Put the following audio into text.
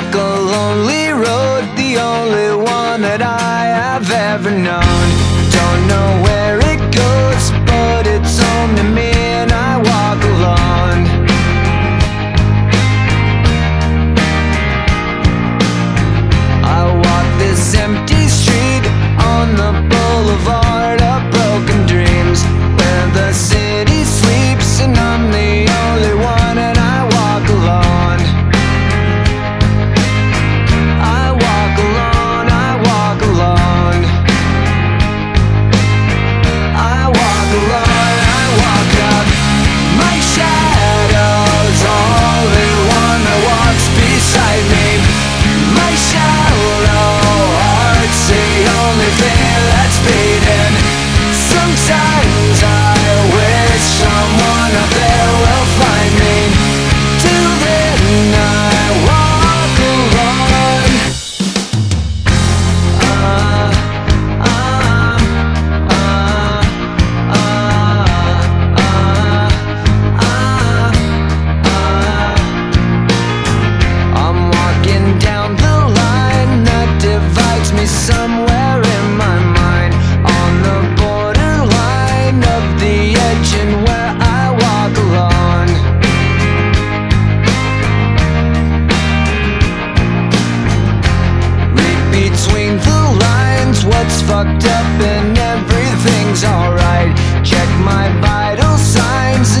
walk a lonely road, the only one that I have ever known. Don't know where it goes, but it's home to me. fucked up and everything's alright. Check my vital signs